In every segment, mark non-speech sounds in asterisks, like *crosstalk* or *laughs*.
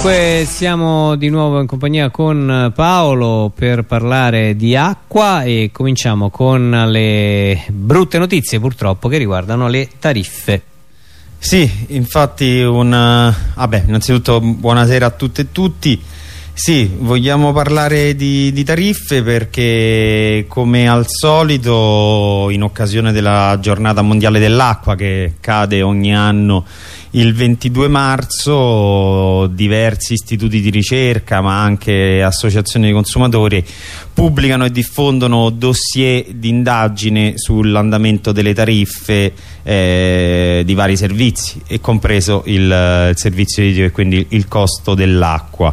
Dunque siamo di nuovo in compagnia con Paolo per parlare di acqua e cominciamo con le brutte notizie purtroppo che riguardano le tariffe. Sì, infatti un, vabbè, innanzitutto buonasera a tutte e tutti. Sì, vogliamo parlare di, di, tariffe perché come al solito in occasione della giornata mondiale dell'acqua che cade ogni anno il 22 marzo diversi istituti di ricerca ma anche associazioni di consumatori pubblicano e diffondono dossier di indagine sull'andamento delle tariffe eh, di vari servizi e compreso il, il servizio idrico e quindi il costo dell'acqua.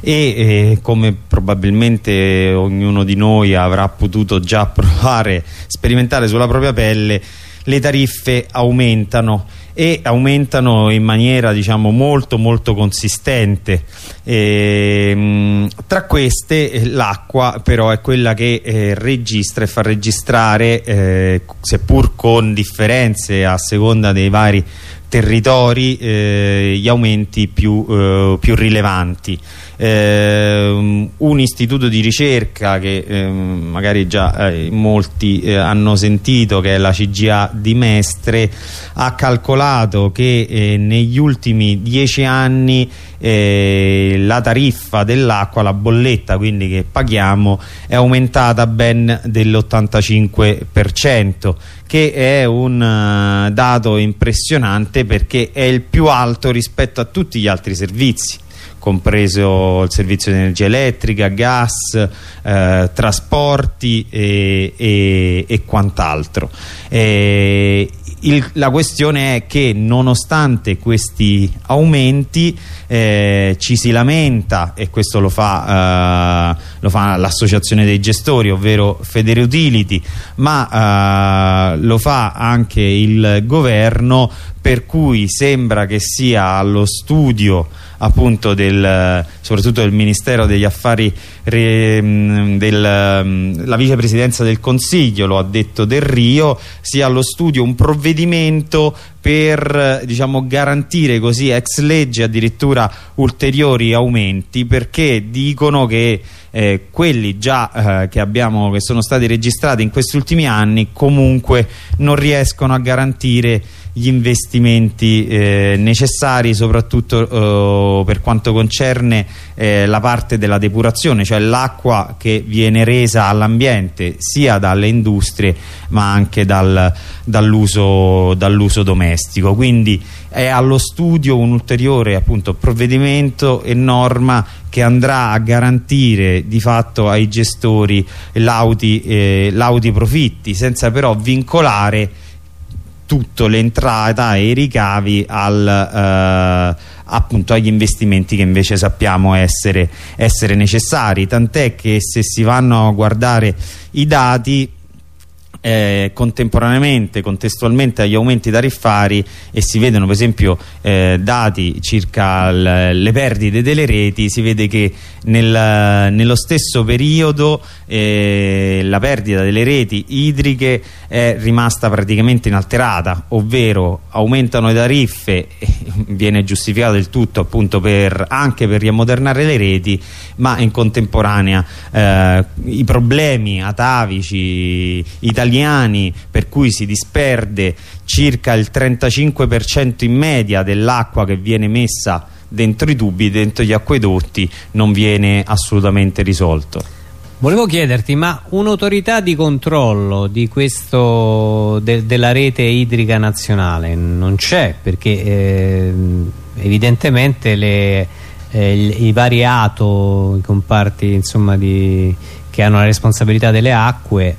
E eh, come probabilmente ognuno di noi avrà potuto già provare, sperimentare sulla propria pelle le tariffe aumentano e aumentano in maniera diciamo molto molto consistente. E, ehm, mh, tra queste eh, l'acqua però è quella che eh, registra e fa registrare eh, seppur con differenze a seconda dei vari territori eh, gli aumenti più, eh, più rilevanti eh, un istituto di ricerca che eh, magari già eh, molti eh, hanno sentito che è la CGA di Mestre ha calcolato che eh, negli ultimi dieci anni eh, la tariffa dell'acqua, la bolletta quindi che paghiamo è aumentata ben dell'85% che è un uh, dato impressionante perché è il più alto rispetto a tutti gli altri servizi compreso il servizio di energia elettrica, gas, eh, trasporti e, e, e quant'altro. Eh, la questione è che nonostante questi aumenti eh, ci si lamenta e questo lo fa, eh, fa l'associazione dei gestori ovvero Federe Utility ma eh, lo fa anche il governo per cui sembra che sia allo studio appunto del, soprattutto del Ministero degli Affari re, del, la vicepresidenza del Consiglio lo ha detto Del Rio sia allo studio un provvedimento per diciamo, garantire così ex legge addirittura ulteriori aumenti perché dicono che eh, quelli già eh, che, abbiamo, che sono stati registrati in questi ultimi anni comunque non riescono a garantire gli investimenti eh, necessari soprattutto eh, per quanto concerne eh, la parte della depurazione cioè l'acqua che viene resa all'ambiente sia dalle industrie ma anche dal, dall'uso dall domestico quindi è allo studio un ulteriore appunto, provvedimento e norma che andrà a garantire di fatto ai gestori lauti, eh, profitti senza però vincolare tutto l'entrata e i ricavi al, eh, appunto agli investimenti che invece sappiamo essere, essere necessari. Tant'è che se si vanno a guardare i dati eh, contemporaneamente, contestualmente agli aumenti tariffari e si vedono per esempio eh, dati circa le perdite delle reti, si vede che nel, nello stesso periodo eh, la perdita delle reti idriche è rimasta praticamente inalterata, ovvero aumentano le tariffe, *laughs* viene giustificato il tutto appunto per, anche per riammodernare le reti, ma in contemporanea eh, i problemi atavici italiani italiani per cui si disperde circa il 35% in media dell'acqua che viene messa dentro i tubi, dentro gli acquedotti non viene assolutamente risolto. Volevo chiederti, ma un'autorità di controllo di questo, de, della rete idrica nazionale non c'è perché eh, evidentemente le, eh, i vari ATO, i comparti insomma, di, che hanno la responsabilità delle acque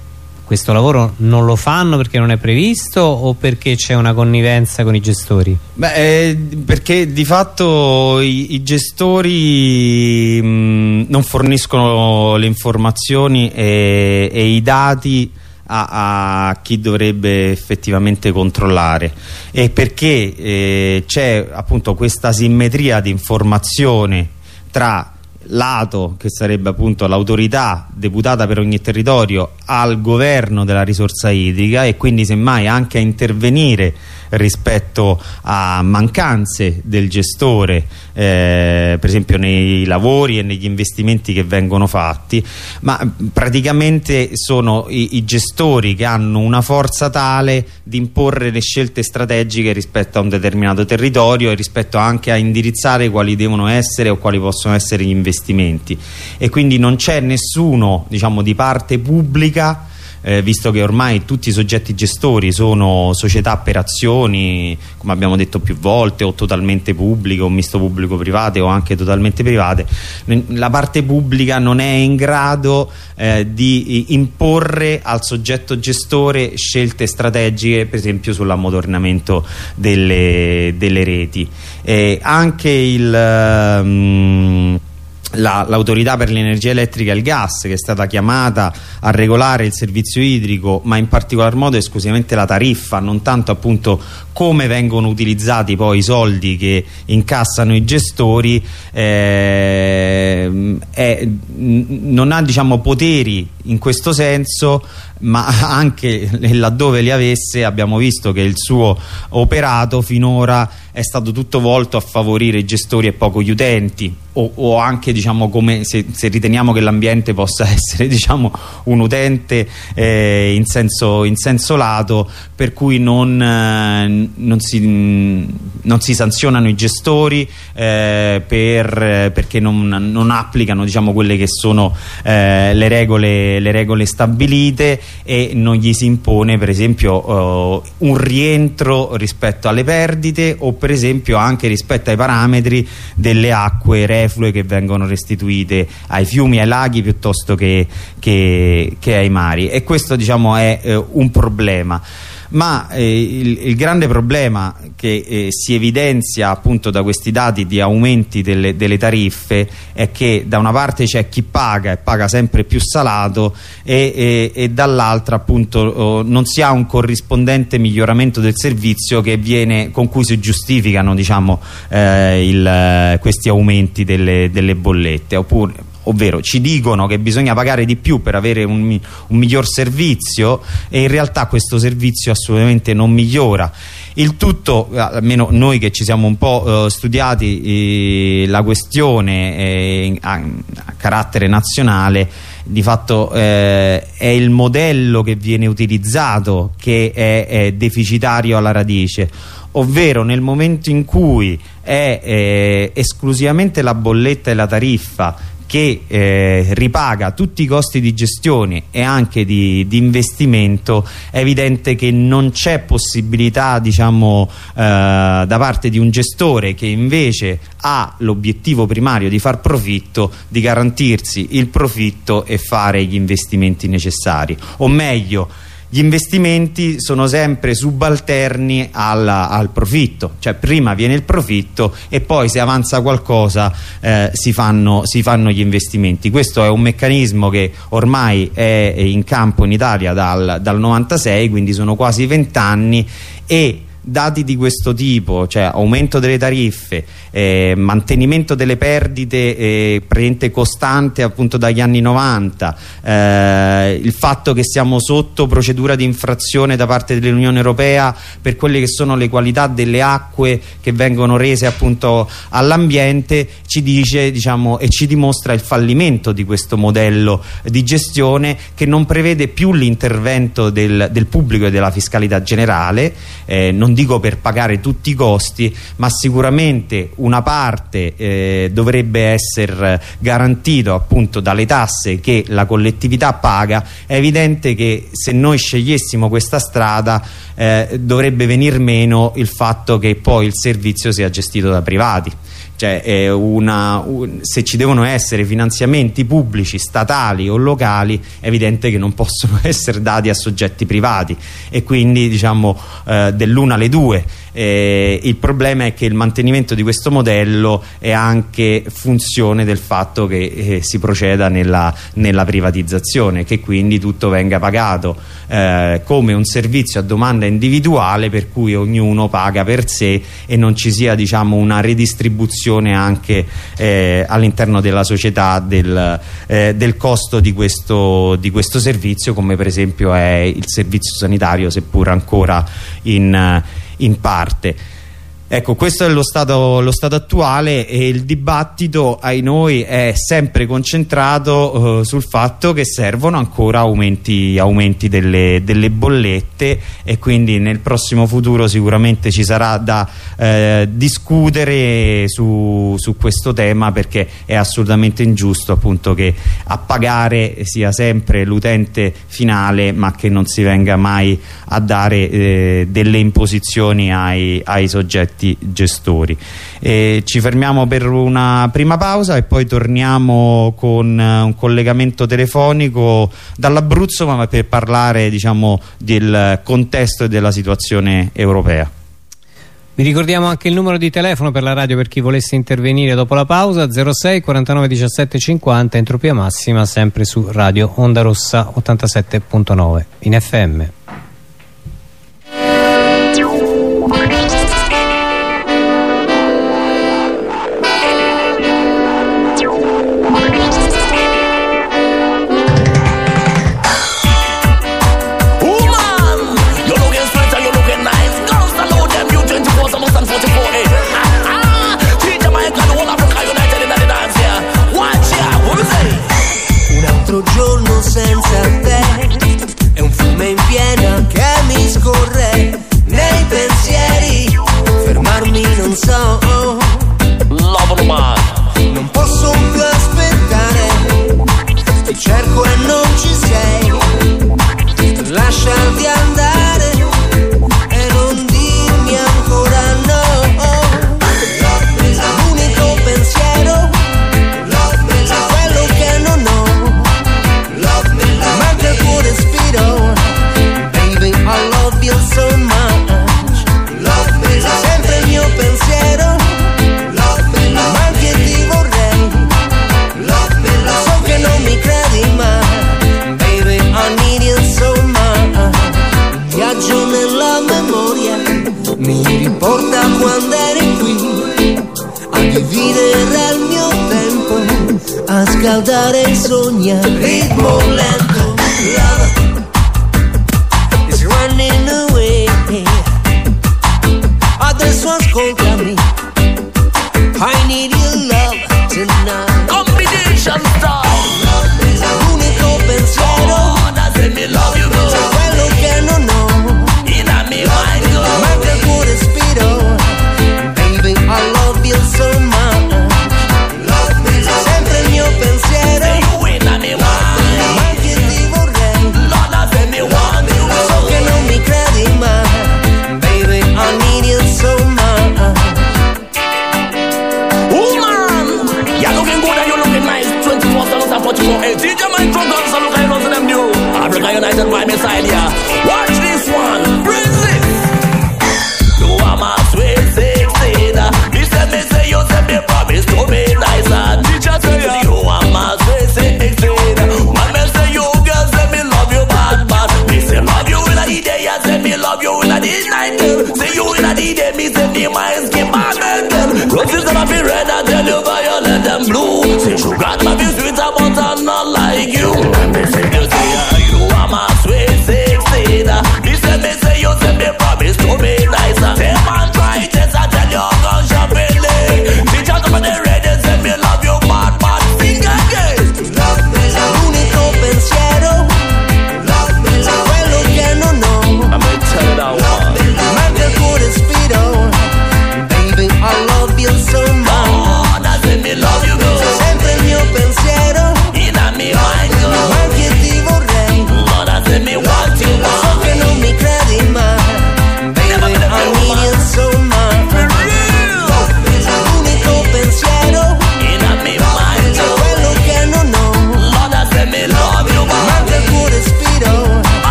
questo lavoro non lo fanno perché non è previsto o perché c'è una connivenza con i gestori? Beh, eh, perché di fatto i, i gestori mh, non forniscono le informazioni e, e i dati a, a, chi dovrebbe effettivamente controllare e perché eh, c'è appunto questa simmetria di informazione tra lato che sarebbe appunto l'autorità deputata per ogni territorio al governo della risorsa idrica e quindi semmai anche a intervenire rispetto a mancanze del gestore eh, per esempio nei lavori e negli investimenti che vengono fatti ma praticamente sono i, i gestori che hanno una forza tale di imporre le scelte strategiche rispetto a un determinato territorio e rispetto anche a indirizzare quali devono essere o quali possono essere gli investimenti. E quindi non c'è nessuno diciamo di parte pubblica eh, visto che ormai tutti i soggetti gestori sono società per azioni, come abbiamo detto più volte, o totalmente pubbliche, o misto pubblico-private, o anche totalmente private, la parte pubblica non è in grado eh, di imporre al soggetto gestore scelte strategiche, per esempio sull'ammodernamento delle, delle, reti. Eh, anche il... Um, l'autorità la, per l'energia elettrica e il gas che è stata chiamata a regolare il servizio idrico ma in particolar modo esclusivamente la tariffa non tanto appunto come vengono utilizzati poi i soldi che incassano i gestori eh, è, non ha diciamo poteri in questo senso ma *laughs* anche laddove li avesse abbiamo visto che il suo operato finora è stato tutto volto a favorire i gestori e poco gli utenti o, o anche diciamo come se, se riteniamo che l'ambiente possa *laughs* essere diciamo un utente eh, in, senso, in, senso, lato per cui non, eh, non, si, non, si, sanzionano i gestori eh, per, perché non, non applicano diciamo quelle che sono eh, le regole, le regole stabilite e non gli si impone per esempio uh, un rientro rispetto alle perdite o per esempio anche rispetto ai parametri delle acque reflue che vengono restituite ai fiumi, ai laghi piuttosto che, che, che ai mari. E questo diciamo è uh, un problema ma eh, il, il, grande problema che eh, si evidenzia appunto da questi dati di aumenti delle, delle tariffe è che da una parte c'è chi paga e paga sempre più salato e, e, e dall'altra appunto oh, non si ha un corrispondente miglioramento del servizio viene, con cui si giustificano diciamo, eh, il, questi aumenti delle, delle bollette. Oppure ovvero ci dicono che bisogna pagare di più per avere un, un miglior servizio e in realtà questo servizio assolutamente non migliora. Il tutto, almeno noi che ci siamo un po' eh, studiati eh, la questione eh, a, a, carattere nazionale di fatto eh, è il modello che viene utilizzato che è, è deficitario alla radice. Ovvero nel momento in cui è eh, esclusivamente la bolletta e la tariffa che eh, ripaga tutti i costi di gestione e anche di, di investimento è evidente che non c'è possibilità diciamo eh, da parte di un gestore che invece ha l'obiettivo primario di far profitto di garantirsi il profitto e fare gli investimenti necessari. O meglio gli investimenti sono sempre subalterni al, al, profitto. Cioè prima viene il profitto e poi se avanza qualcosa eh, si, fanno, si, fanno, gli investimenti. Questo è un meccanismo che ormai è in campo in Italia dal, dal 96 quindi sono quasi vent'anni e dati di questo tipo, cioè aumento delle tariffe, eh, mantenimento delle perdite eh, presente costante appunto dagli anni 90, eh, il fatto che siamo sotto procedura di infrazione da parte dell'Unione Europea per quelle che sono le qualità delle acque che vengono rese appunto all'ambiente ci dice diciamo e ci dimostra il fallimento di questo modello di gestione che non prevede più l'intervento del, del, pubblico e della fiscalità generale, eh, non dico per pagare tutti i costi ma sicuramente una parte eh, dovrebbe essere garantito appunto dalle tasse che la collettività paga. È evidente che se noi scegliessimo questa strada eh, dovrebbe venir meno il fatto che poi il servizio sia gestito da privati cioè, una, un, se ci devono essere finanziamenti pubblici, statali o locali è evidente che non possono *laughs* essere dati a soggetti privati. E quindi diciamo eh, dell'una alle due eh, il problema è che il mantenimento di questo modello è anche funzione del fatto che eh, si proceda nella, nella, privatizzazione che quindi tutto venga pagato eh, come un servizio a domanda individuale per cui ognuno paga per sé e non ci sia diciamo, una redistribuzione anche eh, all'interno della società del, eh, del costo di questo, di questo, servizio come per esempio è il servizio sanitario seppur ancora in in parte Ecco, questo è lo stato, lo stato, attuale e il dibattito ai noi è sempre concentrato eh, sul fatto che servono ancora aumenti, aumenti delle, delle, bollette e quindi nel prossimo futuro sicuramente ci sarà da eh, discutere su, su, questo tema perché è assolutamente ingiusto appunto che a pagare sia sempre l'utente finale ma che non si venga mai a dare eh, delle imposizioni ai, ai soggetti soggetti gestori. E ci fermiamo per una prima pausa e poi torniamo con eh, un collegamento telefonico dall'Abruzzo ma per parlare diciamo, del contesto e della situazione europea. Vi ricordiamo anche il numero di telefono per la radio per chi volesse intervenire dopo la pausa 06 49 17 50 entropia massima sempre su radio Onda Rossa 87.9 in FM. cerco e non ci sei. Lascia il diavolo.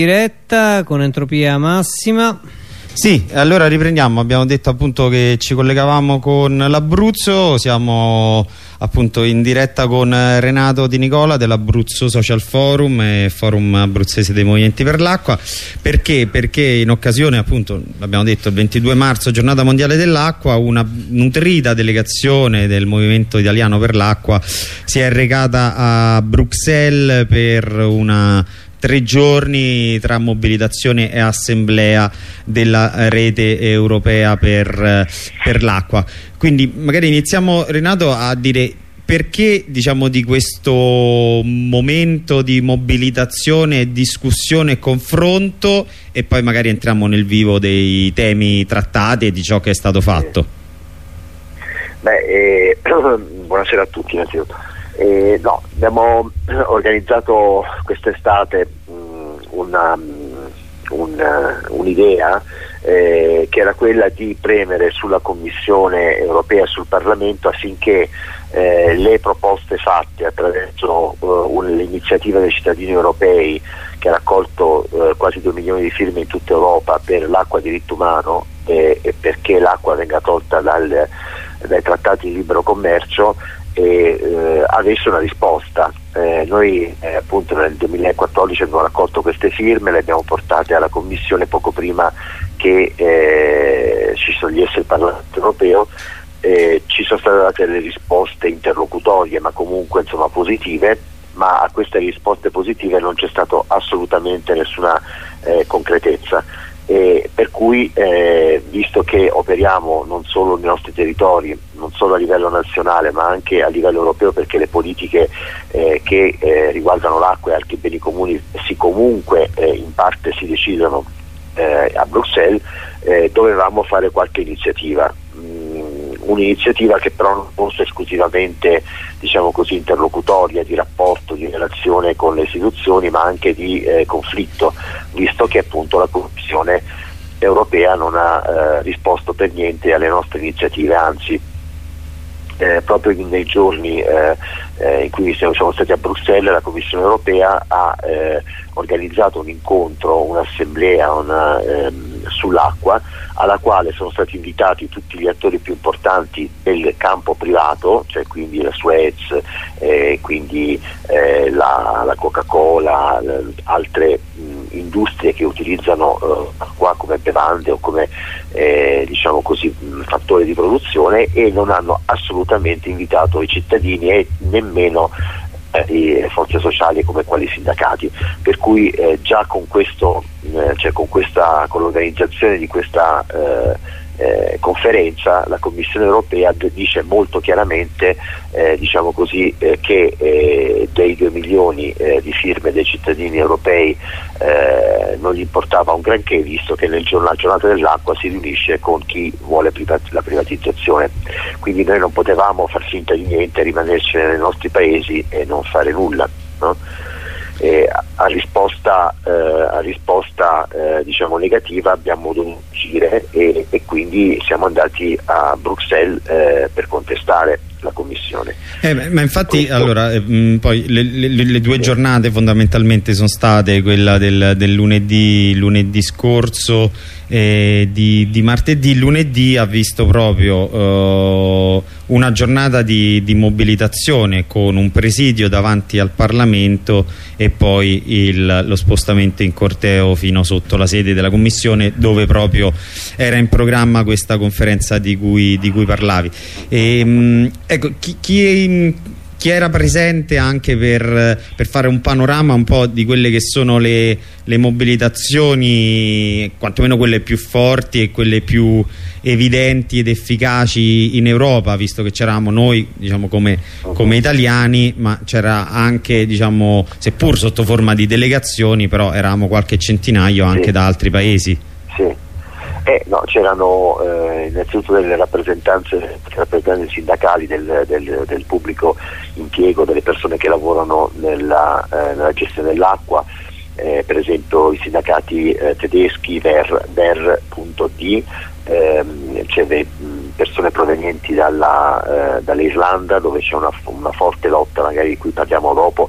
Diretta con entropia massima. Sì, allora riprendiamo, abbiamo detto appunto che ci collegavamo con l'Abruzzo, siamo appunto in diretta con Renato Di Nicola dell'Abruzzo Social Forum e Forum Abruzzese dei Movimenti per l'Acqua, perché? Perché in occasione appunto, l'abbiamo detto, il 22 marzo, giornata mondiale dell'acqua, una nutrita delegazione del Movimento Italiano per l'Acqua si è recata a Bruxelles per una tre giorni tra mobilitazione e assemblea della rete europea per, per l'acqua. Quindi magari iniziamo Renato a dire perché diciamo di questo momento di mobilitazione, discussione e confronto e poi magari entriamo nel vivo dei temi trattati e di ciò che è stato fatto. Beh, eh, *clears throat* buonasera a tutti innanzitutto. Eh, no, abbiamo *clears throat* organizzato quest'estate mh, una, mh, un, un'idea eh, che era quella di premere sulla Commissione europea e sul Parlamento affinché eh, le proposte fatte attraverso uh, l'iniziativa dei cittadini europei che ha raccolto uh, quasi 2 milioni di firme in tutta Europa per l'acqua diritto umano e, e perché l'acqua venga tolta dal, dai trattati di libero commercio e eh, avesse una risposta. Eh, noi eh, appunto nel 2014 abbiamo raccolto queste firme, le abbiamo portate alla Commissione poco prima che eh, ci sciogliesse il Parlamento europeo. ci sono state date delle risposte interlocutorie ma comunque insomma, positive ma a queste risposte positive non c'è stata assolutamente nessuna eh, concretezza eh, per cui eh, visto che operiamo non solo nei nostri territori, non solo a livello nazionale ma anche a livello europeo perché le politiche eh, che eh, riguardano l'acqua e altri beni comuni si comunque eh, in parte si decidono eh, a Bruxelles, dovevamo fare qualche iniziativa. Mm, un'iniziativa che però non fosse esclusivamente diciamo così, interlocutoria, di rapporto, di relazione con le istituzioni, ma anche di eh, conflitto, visto che appunto la Commissione europea non ha eh, risposto per niente alle nostre iniziative, anzi eh, proprio nei giorni eh, eh, cui siamo, stati a Bruxelles la Commissione europea ha eh, organizzato un incontro, un'assemblea una, ehm, sull'acqua alla quale sono stati invitati tutti gli attori più importanti del campo privato, cioè quindi la Suez, eh, quindi eh, la, la Coca-Cola, altre industrie che utilizzano eh, acqua come bevande o come eh, diciamo così, fattore di produzione e non hanno assolutamente invitato i cittadini e nemmeno eh, forze sociali come quali sindacati, per cui eh, già con, questo, eh, cioè con, questa, con l'organizzazione di questa eh, eh, conferenza la Commissione europea dice molto chiaramente eh, diciamo così, eh, che eh, dei 2 milioni eh, di firme dei cittadini europei eh, non gli importava un granché visto che nel giorno, la giornata dell'acqua si riunisce con chi vuole privat- la privatizzazione quindi noi non potevamo far finta di niente rimanerci nei nostri paesi e non fare nulla no? Eh, a risposta, eh, a risposta eh, diciamo negativa abbiamo dovuto uscire e, e, quindi siamo andati a Bruxelles eh, per contestare la commissione. Eh, ma infatti Questo... allora, eh, mh, poi le, le, le, due giornate fondamentalmente sono state quella del, del lunedì, lunedì, scorso e di, di, martedì. Lunedì ha visto proprio uh, una giornata di, di, mobilitazione con un presidio davanti al Parlamento e poi il, lo spostamento in corteo fino sotto la sede della Commissione dove proprio era in programma questa conferenza di cui, di cui parlavi. E, ehm, ecco, chi, chi chi era presente anche per, per, fare un panorama un po' di quelle che sono le, le, mobilitazioni, quantomeno quelle più forti e quelle più evidenti ed efficaci in Europa, visto che c'eravamo noi diciamo, come, come, italiani, ma c'era anche, diciamo, seppur sotto forma di delegazioni, però eravamo qualche centinaio anche sì. da altri paesi. Sì. Eh, no, c'erano eh, innanzitutto delle rappresentanze, rappresentanze sindacali del, del, del, pubblico impiego, delle persone che lavorano nella, eh, nella gestione dell'acqua, eh, per esempio i sindacati eh, tedeschi ver, ver.d, ehm, c'è persone provenienti dalla, eh, dall'Islanda dove c'è una, una, forte lotta, magari di cui parliamo dopo,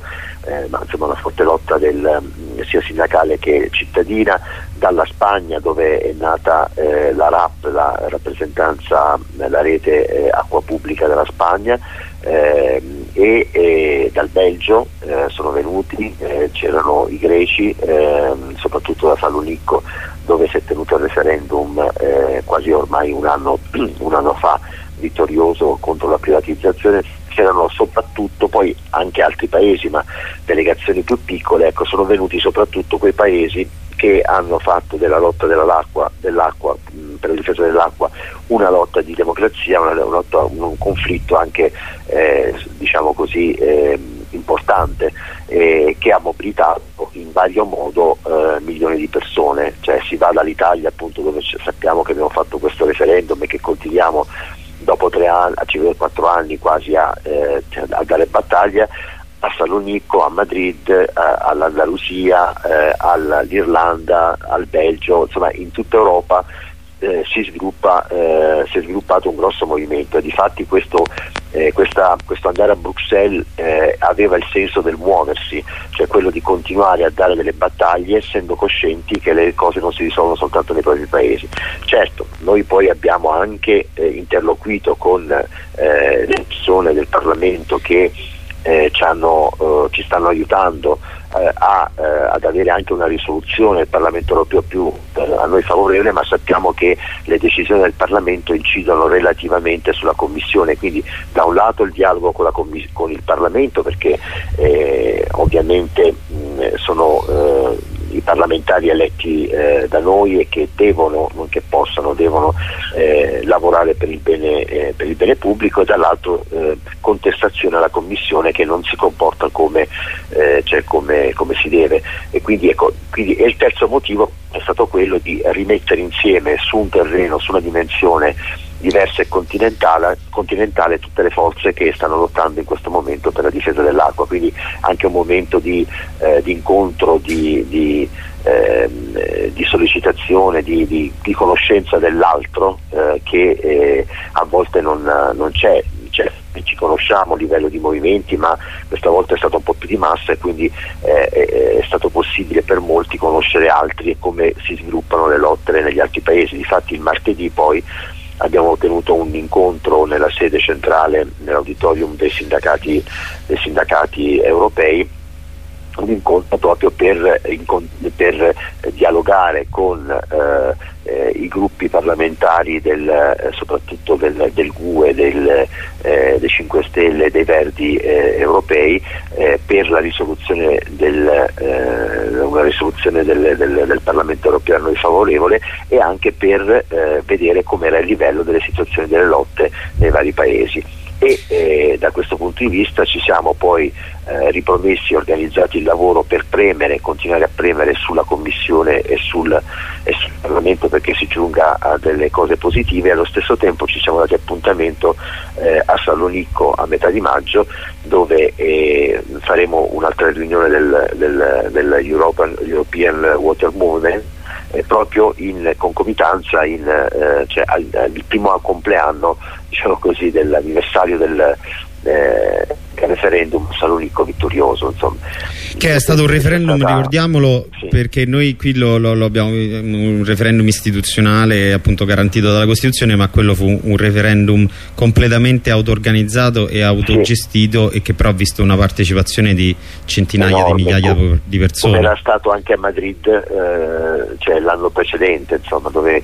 ma insomma una forte lotta del, sia sindacale che cittadina, dalla Spagna dove è nata eh, la RAP, la rappresentanza, la rete eh, acqua pubblica della Spagna, ehm, e, e, dal Belgio eh, sono venuti, eh, c'erano i greci, ehm, soprattutto da Salonicco dove si è tenuto il referendum eh, quasi ormai un anno, *clears throat* un anno fa vittorioso contro la privatizzazione. C'erano soprattutto poi anche altri paesi ma delegazioni più piccole ecco, sono venuti soprattutto quei paesi che hanno fatto della lotta dell'acqua, dell'acqua per la difesa dell'acqua una lotta di democrazia, una, una lotta, un, conflitto anche eh, diciamo così eh, importante eh, che ha mobilitato in vario modo eh, milioni di persone, cioè si va dall'Italia appunto dove sappiamo che abbiamo fatto questo referendum e che continuiamo dopo tre anni, a quattro anni quasi a, eh, a dare battaglia a Salonicco, a Madrid, eh, all'Andalusia, eh, all'Irlanda, al Belgio, insomma in tutta Europa eh, si, sviluppa, eh, si, è sviluppato un grosso movimento e difatti questo, eh, questa, questo andare a Bruxelles eh, aveva il senso del muoversi, cioè quello di continuare a dare delle battaglie essendo coscienti che le cose non si risolvono soltanto nei propri paesi. Certo, noi poi abbiamo anche eh, interloquito con eh, le persone del Parlamento che ci, hanno, ci stanno aiutando eh, a, eh, ad avere anche una risoluzione del Parlamento europeo più eh, a noi favorevole, ma sappiamo che le decisioni del Parlamento incidono relativamente sulla Commissione, quindi da un lato il dialogo con, con il Parlamento perché eh, ovviamente mh, sono eh, i parlamentari eletti eh, da noi e che devono, non che possano, devono eh, lavorare per il, bene, eh, per il, bene, pubblico e dall'altro eh, contestazione alla Commissione che non si comporta come, eh, cioè come, come si deve. E quindi, ecco, quindi, e il terzo motivo è stato quello di rimettere insieme su un terreno, su una dimensione diversa e continentale, continentale, tutte le forze che stanno lottando in questo momento per la difesa dell'acqua, quindi anche un momento di, eh, di incontro, di, di, eh, di sollecitazione, di, conoscenza dell'altro eh, che eh, a volte non, non c'è. Cioè, ci conosciamo a livello di movimenti ma questa volta è stato un po' più di massa e quindi eh, è stato possibile per molti conoscere altri e come si sviluppano le lotte negli altri paesi. Difatti il martedì poi abbiamo tenuto un incontro nella sede centrale, nell'auditorium dei sindacati, dei sindacati europei un incontro proprio per, per dialogare con eh, eh, i gruppi parlamentari del, eh, soprattutto del, del GUE, del, eh, dei 5 Stelle dei Verdi eh, europei eh, per la risoluzione, del, una risoluzione del, del, Parlamento europeo a noi favorevole e anche per vedere com'era il livello delle situazioni delle lotte nei vari paesi. E eh, da questo punto di vista ci siamo poi eh, e organizzati il lavoro per premere, continuare a premere sulla Commissione e sul, e sul, Parlamento perché si giunga a delle cose positive. E allo stesso tempo ci siamo dati appuntamento eh, a Salonicco a metà di maggio dove eh, faremo un'altra riunione del, del, del European, Water Movement eh, proprio in concomitanza in, eh, cioè al, al, primo compleanno diciamo così, dell'anniversario del, eh, referendum Salonicco vittorioso insomma. che è stato un referendum stata... ricordiamolo sì. perché noi qui lo, lo, lo, abbiamo un referendum istituzionale appunto garantito dalla Costituzione ma quello fu un referendum completamente auto-organizzato e autogestito sì. e che però ha visto una partecipazione di centinaia Enorme, di migliaia come, di persone come era stato anche a Madrid eh, cioè l'anno precedente insomma dove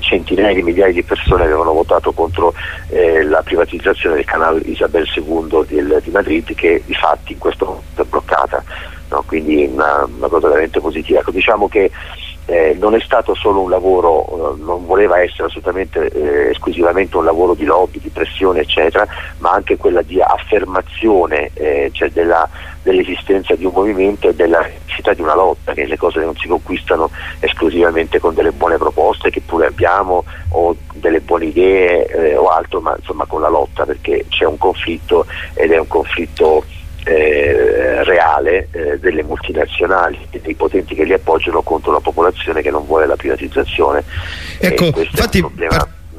centinaia di migliaia di persone avevano votato contro eh, la privatizzazione del canale Isabel II del, di Madrid che di fatti in questo momento è bloccata no? quindi una, una, cosa veramente positiva ecco, diciamo che eh, non è stato solo un lavoro, eh, non voleva essere assolutamente eh, esclusivamente un lavoro di lobby, di pressione eccetera, ma anche quella di affermazione eh, cioè della, dell'esistenza di un movimento e della necessità di una lotta, che le cose non si conquistano esclusivamente con delle buone proposte che pure abbiamo o delle buone idee eh, o altro, ma insomma con la lotta perché c'è un conflitto ed è un conflitto eh, reale eh, delle multinazionali e dei potenti che li appoggiano contro la popolazione che non vuole la privatizzazione. Ecco, infatti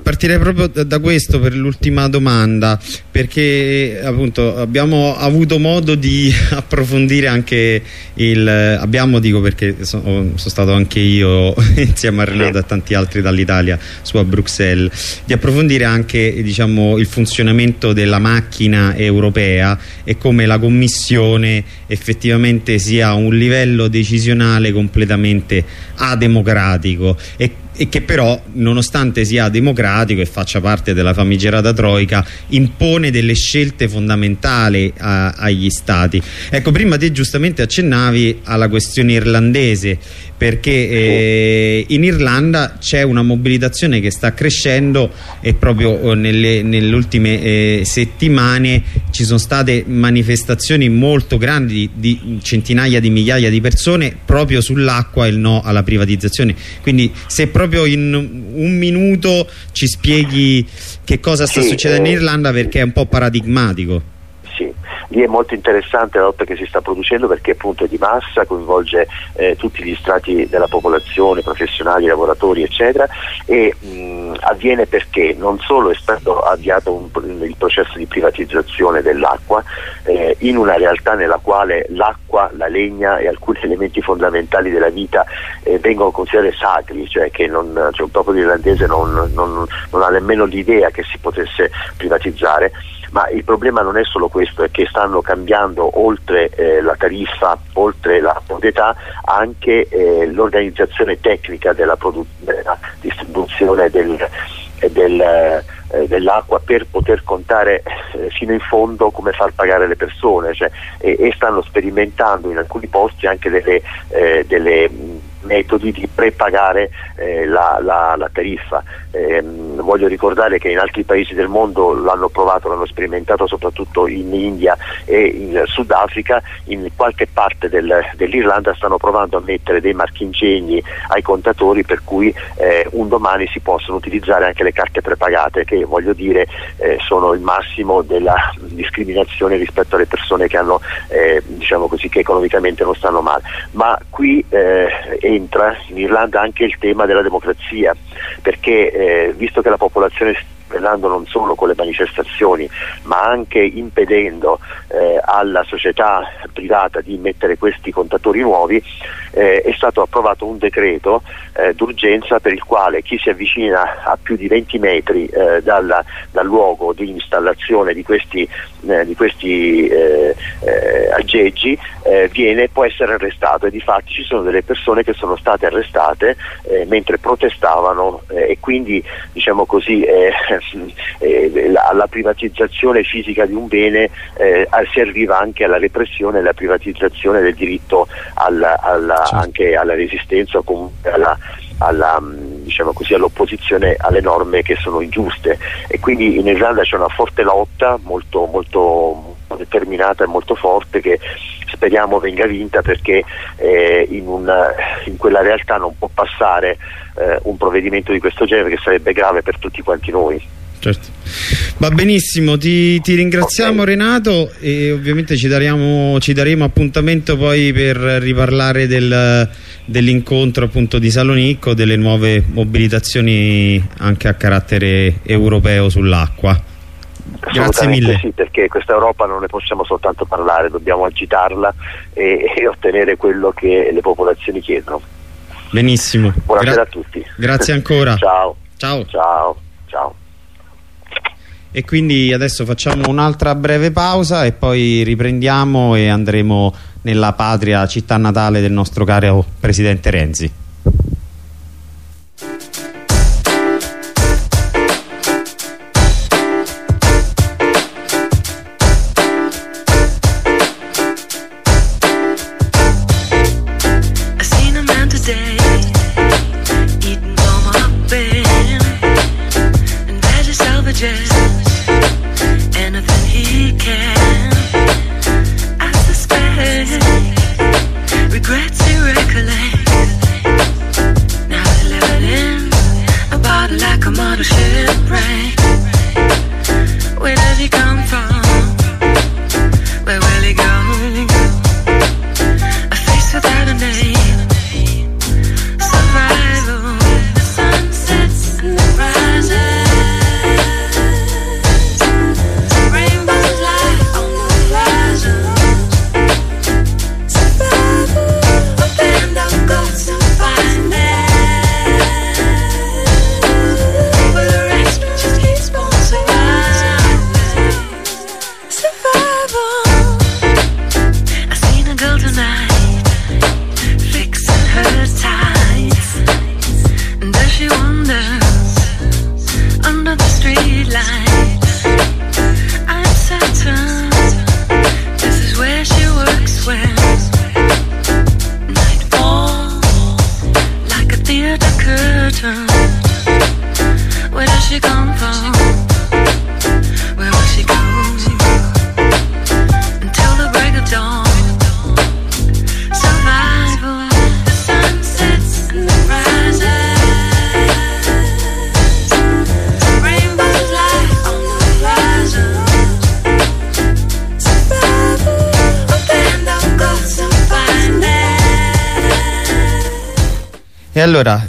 partirei proprio da questo per l'ultima domanda perché appunto abbiamo avuto modo di *laughs* approfondire anche il abbiamo dico perché sono, sono stato anche io *laughs* insieme a Renato e tanti altri dall'Italia su a Bruxelles di approfondire anche diciamo il funzionamento della macchina europea e come la commissione effettivamente sia a un livello decisionale completamente ademocratico e e che però nonostante sia democratico e faccia parte della famigerata troica impone delle scelte fondamentali a, agli stati. Ecco prima te giustamente accennavi alla questione irlandese perché eh, in Irlanda c'è una mobilitazione che sta crescendo e proprio eh, nelle, nelle ultime eh, settimane ci sono state manifestazioni molto grandi di, di centinaia di migliaia di persone proprio sull'acqua e il no alla privatizzazione. Quindi se proprio in un minuto ci spieghi che cosa sta sì, succedendo in eh, Irlanda perché è un po' paradigmatico lì è molto interessante la lotta che si sta producendo perché appunto è di massa, coinvolge eh, tutti gli strati della popolazione, professionali, lavoratori eccetera. E mh, avviene perché non solo è stato avviato un, il processo di privatizzazione dell'acqua eh, in una realtà nella quale l'acqua, la legna e alcuni elementi fondamentali della vita eh, vengono considerati sacri, cioè che non, cioè un popolo irlandese non, non, non ha nemmeno l'idea che si potesse privatizzare ma il problema non è solo questo, è che stanno cambiando oltre eh, la tariffa, oltre la proprietà, anche eh, l'organizzazione tecnica della, della distribuzione del, del, eh, dell'acqua per poter contare eh, fino in fondo come far pagare le persone cioè, e, e, stanno sperimentando in alcuni posti anche delle, eh, delle metodi di prepagare eh, la, la, la, tariffa. Eh, voglio ricordare che in altri paesi del mondo l'hanno provato, l'hanno sperimentato soprattutto in India e in Sudafrica, in qualche parte del, dell'Irlanda stanno provando a mettere dei marchingegni ai contatori per cui eh, un domani si possono utilizzare anche le carte prepagate che voglio dire eh, sono il massimo della discriminazione rispetto alle persone che hanno eh, diciamo così che economicamente non stanno male. Ma qui eh, entra in Irlanda anche il tema della democrazia, perché eh, visto che la popolazione governando non solo con le manifestazioni ma anche impedendo eh, alla società privata di mettere questi contatori nuovi eh, è stato approvato un decreto eh, d'urgenza per il quale chi si avvicina a più di 20 metri eh, dalla, dal luogo di installazione di questi, eh, di questi eh, aggeggi viene, può essere arrestato. E di fatti ci sono delle persone che sono state arrestate mentre protestavano e quindi diciamo così eh, *laughs* alla privatizzazione fisica di un bene eh, si arriva anche alla repressione e alla privatizzazione del diritto alla, alla, certo. anche alla resistenza o comunque alla, alla, diciamo così, all'opposizione alle norme che sono ingiuste e quindi in Irlanda c'è una forte lotta molto, molto determinata e molto forte che speriamo venga vinta perché eh, in, una, in, quella realtà non può passare eh, un provvedimento di questo genere che sarebbe grave per tutti quanti noi. Certo. Va benissimo, ti, ti ringraziamo okay. Renato e ovviamente ci, daremo, ci daremo appuntamento poi per riparlare del, dell'incontro appunto di Salonicco, delle nuove mobilitazioni anche a carattere europeo sull'acqua. Grazie mille. Sì, perché questa Europa non ne possiamo soltanto parlare, dobbiamo agitarla e, e ottenere quello che le popolazioni chiedono. Benissimo. Buonasera Gra a tutti. Grazie ancora. *laughs* ciao. Ciao. Ciao. Ciao. E quindi adesso facciamo un'altra breve pausa e poi riprendiamo e andremo nella patria città natale del nostro caro Presidente Renzi.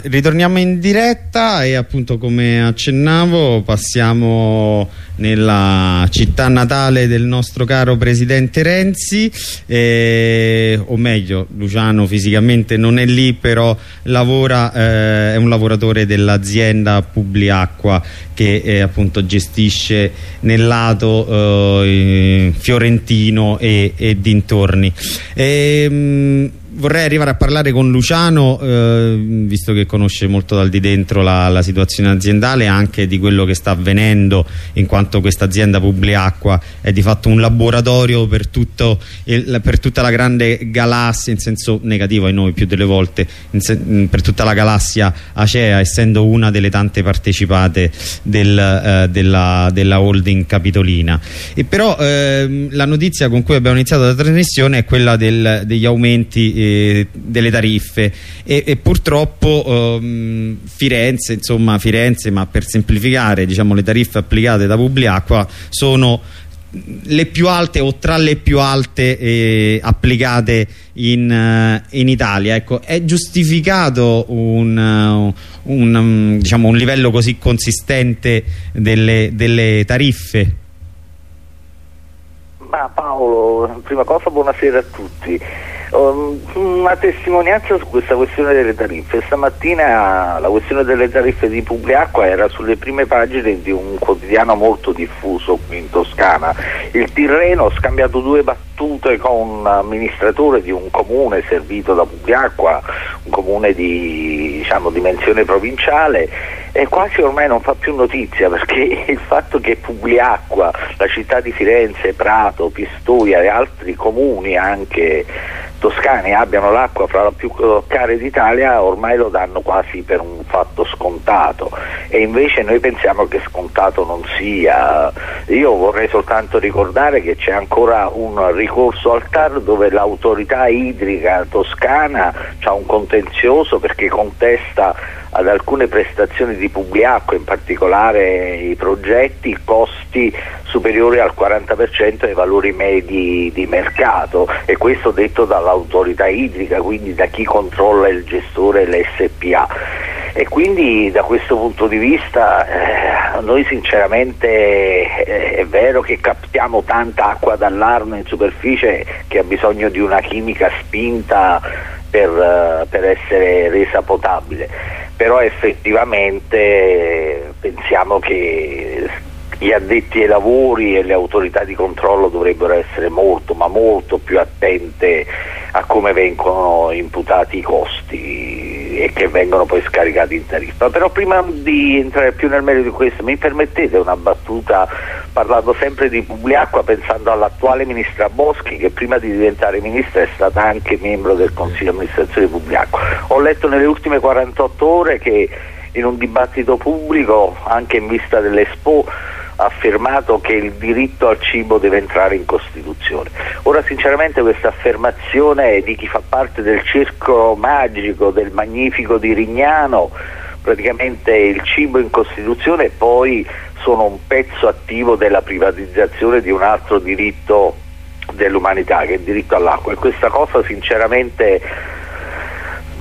Ritorniamo in diretta e appunto come accennavo passiamo nella città natale del nostro caro presidente Renzi eh, o meglio Luciano fisicamente non è lì però lavora, eh, è un lavoratore dell'azienda Publiacqua che eh, appunto gestisce nel lato eh, fiorentino e, e dintorni. Ehm, vorrei arrivare a parlare con Luciano eh, visto che conosce molto dal di dentro la, la situazione aziendale anche di quello che sta avvenendo in quanto questa azienda Publiacqua è di fatto un laboratorio per, tutto il- per tutta la grande galassia in senso negativo ai noi più delle volte in sen- per tutta la galassia Acea essendo una delle tante partecipate del, eh, della, della holding capitolina. E però ehm, la notizia con cui abbiamo iniziato la trasmissione è quella del- degli aumenti delle tariffe. E, e purtroppo ehm, Firenze insomma Firenze ma per semplificare diciamo le tariffe applicate da Publiacqua sono le più alte o tra le più alte eh, applicate in, eh, in Italia. Ecco, è giustificato un, eh, un, um, diciamo, un livello così consistente delle, delle tariffe? Ma Paolo, prima cosa buonasera a tutti. Una testimonianza su questa questione delle tariffe. Stamattina la questione delle tariffe di Publiacqua era sulle prime pagine di un quotidiano molto diffuso qui in Toscana. Il Tirreno ha scambiato due battute con un amministratore di un comune servito da Publiacqua, un comune di diciamo, dimensione provinciale e quasi ormai non fa più notizia perché *laughs* il fatto che Publiacqua, la città di Firenze, Prato, Pistoia e altri comuni anche toscani abbiano l'acqua fra la più cara d'Italia ormai lo danno quasi per un fatto scontato e invece noi pensiamo che scontato non sia. Io vorrei soltanto ricordare che c'è ancora un ricorso al TAR dove l'autorità idrica toscana ha un contenzioso perché contesta ad alcune prestazioni di Publiacqua, in particolare i progetti, costi superiori al 40% ai valori medi di mercato e questo detto dall'autorità idrica, quindi da chi controlla il gestore l'SPA. E quindi da questo punto di vista eh, noi sinceramente eh, è vero che captiamo tanta acqua dall'Arno in superficie che ha bisogno di una chimica spinta per, eh, per essere resa potabile, però effettivamente pensiamo che gli addetti ai lavori e le autorità di controllo dovrebbero essere molto ma molto più attente a come vengono imputati i costi e che vengono poi scaricati in tariffa. Però prima di entrare più nel merito di questo mi permettete una battuta parlando sempre di Publiacqua pensando all'attuale ministra Boschi che prima di diventare ministra è stata anche membro del consiglio di amministrazione di Publiacqua. Ho letto nelle ultime 48 ore che in un dibattito pubblico anche in vista dell'Expo affermato che il diritto al cibo deve entrare in Costituzione. Ora sinceramente questa affermazione di chi fa parte del circo magico del magnifico di Rignano, praticamente il cibo in Costituzione e poi sono un pezzo attivo della privatizzazione di un altro diritto dell'umanità che è il diritto all'acqua e questa cosa sinceramente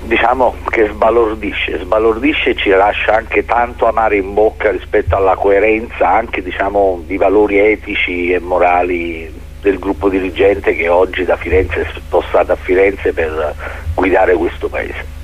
diciamo che sbalordisce, sbalordisce e ci lascia anche tanto amare in bocca rispetto alla coerenza anche diciamo, di valori etici e morali del gruppo dirigente che oggi da Firenze è spostato a Firenze per guidare questo paese.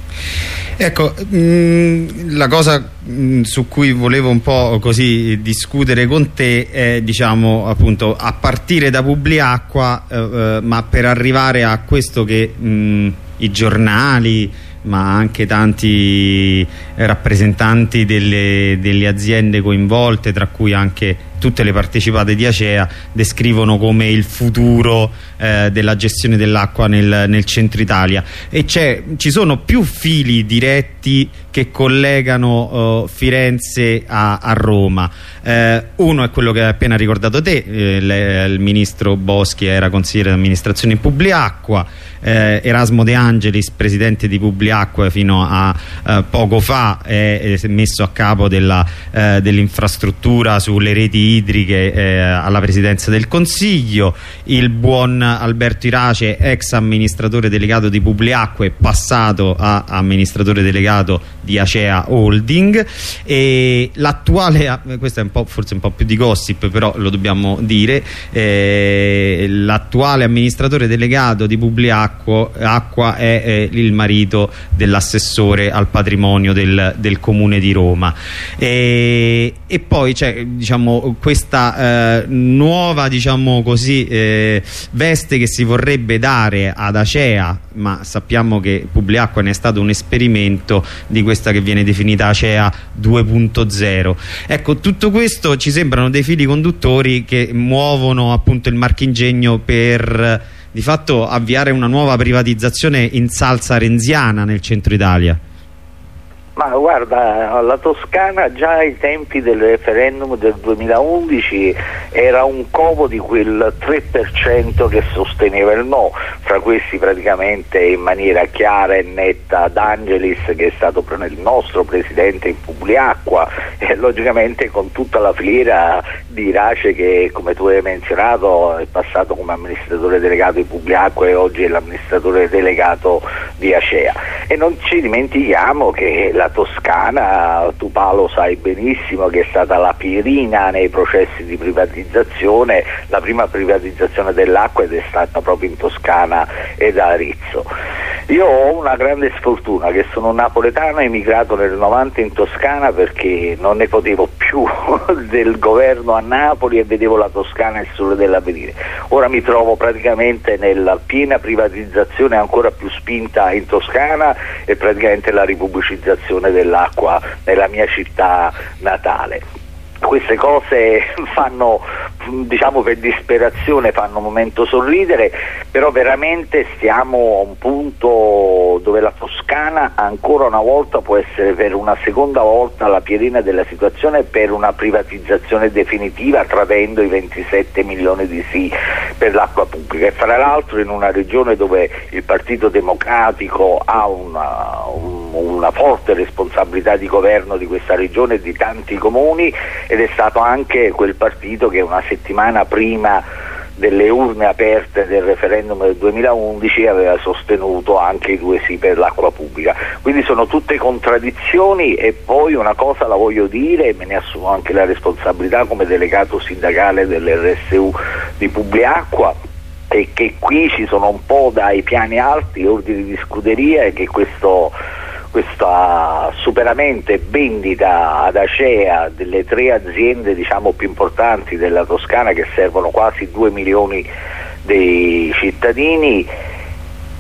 Ecco, mh, la cosa mh, su cui volevo un po' così discutere con te è diciamo appunto a partire da Publiacqua eh, eh, ma per arrivare a questo che mh, i giornali ma anche tanti rappresentanti delle, delle aziende coinvolte tra cui anche tutte le partecipate di Acea descrivono come il futuro eh, della gestione dell'acqua nel, nel, centro Italia. E ci sono più fili diretti che collegano uh, Firenze a, a Roma. Eh, uno è quello che hai appena ricordato te eh, le, il ministro Boschi era consigliere di amministrazione in Publiacqua eh, Erasmo De Angelis presidente di Publiacqua fino a eh, poco fa è, è, messo a capo eh, dell'infrastruttura dell sulle reti idriche eh, alla presidenza del Consiglio il buon Alberto Irace ex amministratore delegato di Publiacque passato a amministratore delegato di Acea Holding. E l'attuale questo è un forse un po' più di gossip però lo dobbiamo dire eh, l'attuale amministratore delegato di Publiacqua è eh, il marito dell'assessore al patrimonio del, del comune di Roma. E, e poi c'è diciamo questa eh, nuova diciamo così eh, veste che si vorrebbe dare ad Acea ma sappiamo che Publiacqua ne è stato un esperimento di questa che viene definita Acea 2.0 ecco tutto questo ci sembrano dei fili conduttori che muovono appunto il marchingegno per di fatto avviare una nuova privatizzazione in salsa renziana nel centro Italia ma guarda, la Toscana già ai tempi del referendum del 2011 era un covo di quel 3% che sosteneva il no, fra questi praticamente in maniera chiara e netta D'Angelis che è stato il nostro presidente in Publiacqua e logicamente con tutta la filiera di Irace che come tu hai menzionato è passato come amministratore delegato di Publiacqua e oggi è l'amministratore delegato di Acea. E non ci dimentichiamo che la Toscana, tu Paolo sai benissimo che è stata la pierina nei processi di privatizzazione, la prima privatizzazione dell'acqua ed è stata proprio in Toscana ed a Arezzo. Io ho una grande sfortuna che sono napoletano emigrato nel 90 in Toscana perché non ne potevo più *laughs* del governo a Napoli e vedevo la Toscana il sole dell'avvenire. Ora mi trovo praticamente nella piena privatizzazione ancora più spinta in Toscana e praticamente la ripubblicizzazione dell'acqua nella mia città natale queste cose *laughs* fanno diciamo per disperazione fanno un momento sorridere però veramente stiamo a un punto dove la Toscana ancora una volta può essere per una seconda volta la pierina della situazione per una privatizzazione definitiva tradendo i 27 milioni di sì per l'acqua pubblica. E fra l'altro in una regione dove il Partito Democratico ha una, una forte responsabilità di governo di questa regione e di tanti comuni ed è stato anche quel partito che una settimana prima delle urne aperte del referendum del 2011 aveva sostenuto anche i due sì per l'acqua pubblica. Quindi sono tutte contraddizioni e poi una cosa la voglio dire e me ne assumo anche la responsabilità come delegato sindacale dell'RSU di Publiacqua e che qui ci sono un po' dai piani alti ordini di scuderia e che questo questa superamento e vendita ad Acea delle tre aziende diciamo, più importanti della Toscana che servono quasi 2 milioni dei cittadini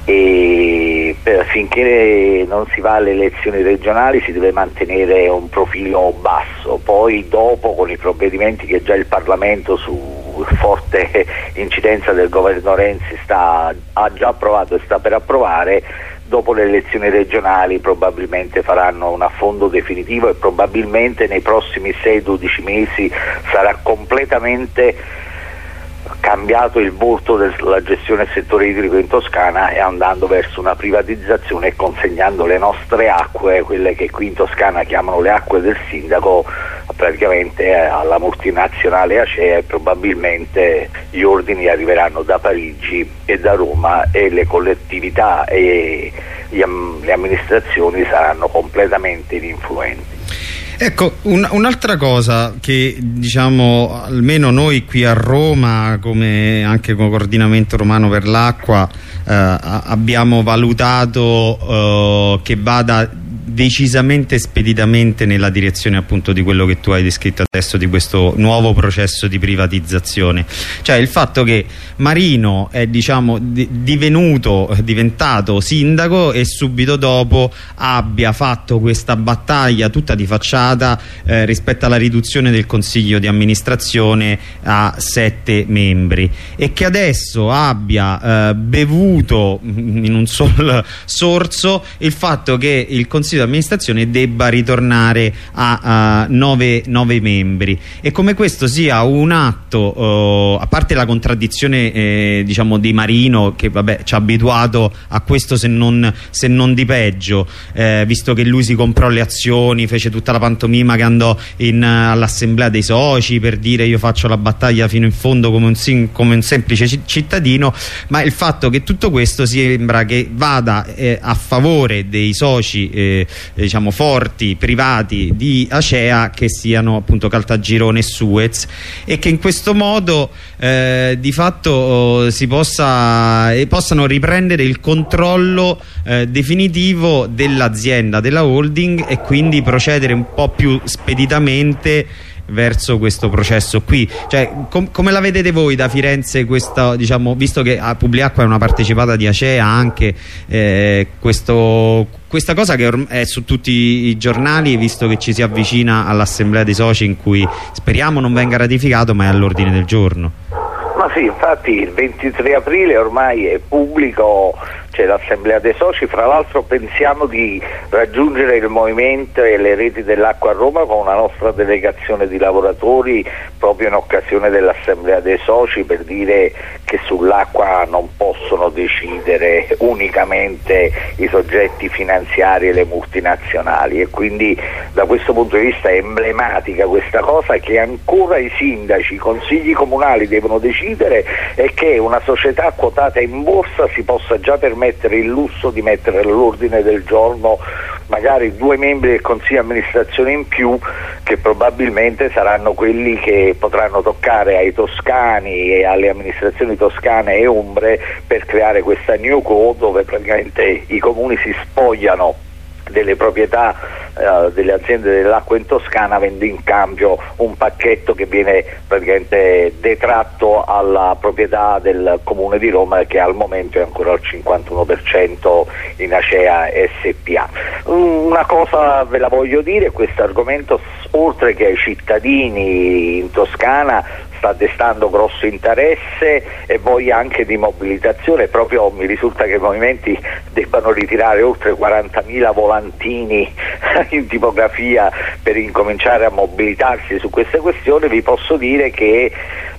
e per, finché non si va alle elezioni regionali si deve mantenere un profilo basso, poi dopo con i provvedimenti che già il Parlamento su forte incidenza del governo Renzi sta, ha già approvato e sta per approvare dopo le elezioni regionali probabilmente faranno un affondo definitivo e probabilmente nei prossimi 6-12 mesi sarà completamente cambiato il volto della gestione del settore idrico in Toscana e andando verso una privatizzazione e consegnando le nostre acque, quelle che qui in Toscana chiamano le acque del sindaco, praticamente alla multinazionale Acea e probabilmente gli ordini arriveranno da Parigi e da Roma e le collettività e le amministrazioni saranno completamente ininfluenti. Ecco, un, un'altra cosa che diciamo almeno noi qui a Roma, come anche come coordinamento romano per l'acqua, eh, abbiamo valutato eh, che vada decisamente speditamente nella direzione appunto di quello che tu hai descritto adesso di questo nuovo processo di privatizzazione. Cioè il fatto che Marino è diciamo divenuto diventato sindaco e subito dopo abbia fatto questa battaglia tutta di facciata eh, rispetto alla riduzione del consiglio di amministrazione a sette membri. E che adesso abbia eh, bevuto in un solo sorso il fatto che il consiglio amministrazione debba ritornare a, a nove, nove, membri. E come questo sia un atto eh, a parte la contraddizione eh, diciamo di Marino che vabbè ci ha abituato a questo se non, se non di peggio eh, visto che lui si comprò le azioni fece tutta la pantomima che andò all'assemblea dei soci per dire io faccio la battaglia fino in fondo come un, come un semplice cittadino ma il fatto che tutto questo sembra che vada eh, a favore dei soci eh, diciamo, forti privati di Acea che siano appunto Caltagirone e Suez e che in questo modo eh, di fatto oh, si possa, eh, possano riprendere il controllo eh, definitivo dell'azienda, della holding e quindi procedere un po' più speditamente verso questo processo qui. Cioè, com come la vedete voi da Firenze questa, diciamo, visto che a Publiacqua è una partecipata di Acea anche eh, questo, questa cosa che è su tutti i giornali visto che ci si avvicina all'assemblea dei soci in cui speriamo non venga ratificato ma è all'ordine del giorno? Ma sì infatti il 23 aprile ormai è pubblico c'è l'assemblea dei soci, fra l'altro pensiamo di raggiungere il movimento e le reti dell'acqua a Roma con una nostra delegazione di lavoratori proprio in occasione dell'assemblea dei soci per dire che sull'acqua non possono decidere unicamente i soggetti finanziari e le multinazionali. E quindi da questo punto di vista è emblematica questa cosa che ancora i sindaci, i consigli comunali devono decidere e che una società quotata in borsa si possa già permettere permettere il lusso di mettere all'ordine del giorno magari due membri del consiglio di amministrazione in più che probabilmente saranno quelli che potranno toccare ai toscani e alle amministrazioni toscane e ombre per creare questa new code dove praticamente i comuni si spogliano delle proprietà eh, delle aziende dell'acqua in Toscana avendo in cambio un pacchetto che viene praticamente detratto alla proprietà del comune di Roma che al momento è ancora al 51% in Acea SPA. Una cosa ve la voglio dire, questo argomento oltre che ai cittadini in Toscana sta destando grosso interesse e voglia anche di mobilitazione, proprio mi risulta che i movimenti debbano ritirare oltre 40.000 volantini *laughs* in tipografia per incominciare a mobilitarsi su queste questioni, vi posso dire che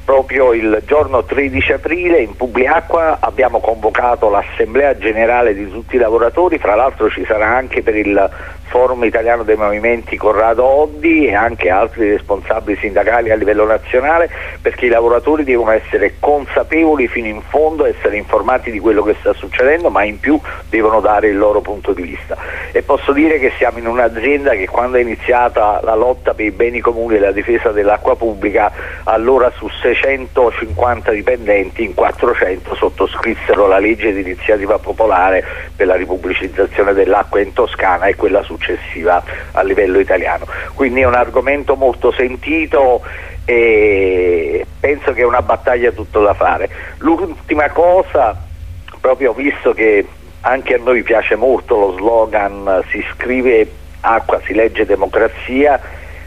proprio il giorno 13 aprile in Publiacqua abbiamo convocato l'assemblea generale di tutti i lavoratori, fra l'altro ci sarà anche per il Forum Italiano dei Movimenti Corrado Oddi e anche altri responsabili sindacali a livello nazionale perché i lavoratori devono essere consapevoli fino in fondo, essere informati di quello che sta succedendo ma in più devono dare il loro punto di vista e posso dire che siamo in un'azienda che quando è iniziata la lotta per i beni comuni e la difesa dell'acqua pubblica allora su 650 dipendenti in 400 sottoscrissero la legge di iniziativa popolare per la ripubblicizzazione dell'acqua in Toscana e quella successiva a livello italiano. Quindi è un argomento molto sentito e penso che è una battaglia tutto da fare. L'ultima cosa, proprio visto che anche a noi piace molto lo slogan si scrive acqua, si legge democrazia,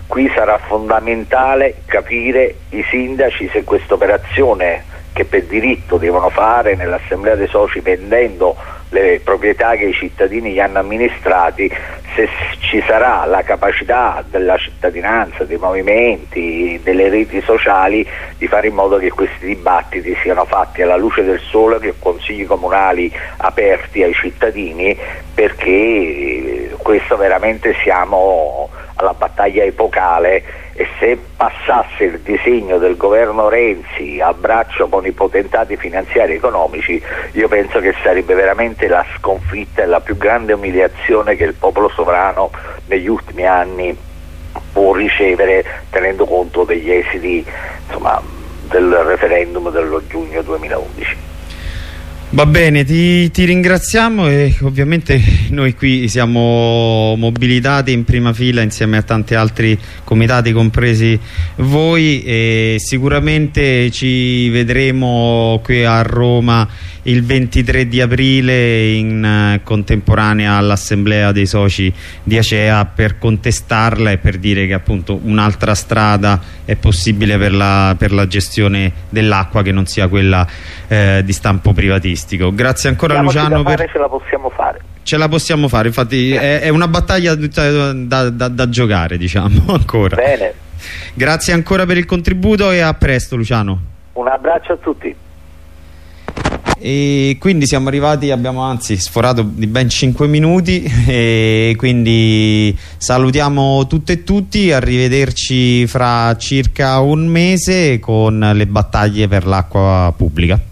qui sarà fondamentale capire i sindaci se questa operazione che per diritto devono fare nell'assemblea dei soci vendendo le proprietà che i cittadini gli hanno amministrati, se ci sarà la capacità della cittadinanza, dei movimenti, delle reti sociali di fare in modo che questi dibattiti siano fatti alla luce del sole, che consigli comunali aperti ai cittadini, perché questo veramente siamo alla battaglia epocale e se passasse il disegno del governo Renzi a braccio con i potentati finanziari e economici, io penso che sarebbe veramente la sconfitta e la più grande umiliazione che il popolo sovrano negli ultimi anni può ricevere tenendo conto degli esiti insomma, del referendum dello giugno 2011. Va bene, ti, ti, ringraziamo e ovviamente noi qui siamo mobilitati in prima fila insieme a tanti altri comitati compresi voi e sicuramente ci vedremo qui a Roma il 23 di aprile in uh, contemporanea all'assemblea dei soci di Acea per contestarla e per dire che appunto un'altra strada è possibile per la, per la gestione dell'acqua che non sia quella eh, di stampo privatistico. Grazie ancora Andiamoci Luciano. Per... Ce la possiamo fare. Ce la possiamo fare, infatti è, è una battaglia da, da, da, da giocare diciamo *laughs* ancora. Bene. Grazie ancora per il contributo e a presto Luciano. Un abbraccio a tutti e quindi siamo arrivati abbiamo anzi sforato di ben 5 minuti. *laughs* E quindi salutiamo tutte e tutti arrivederci fra circa un mese con le battaglie per l'acqua pubblica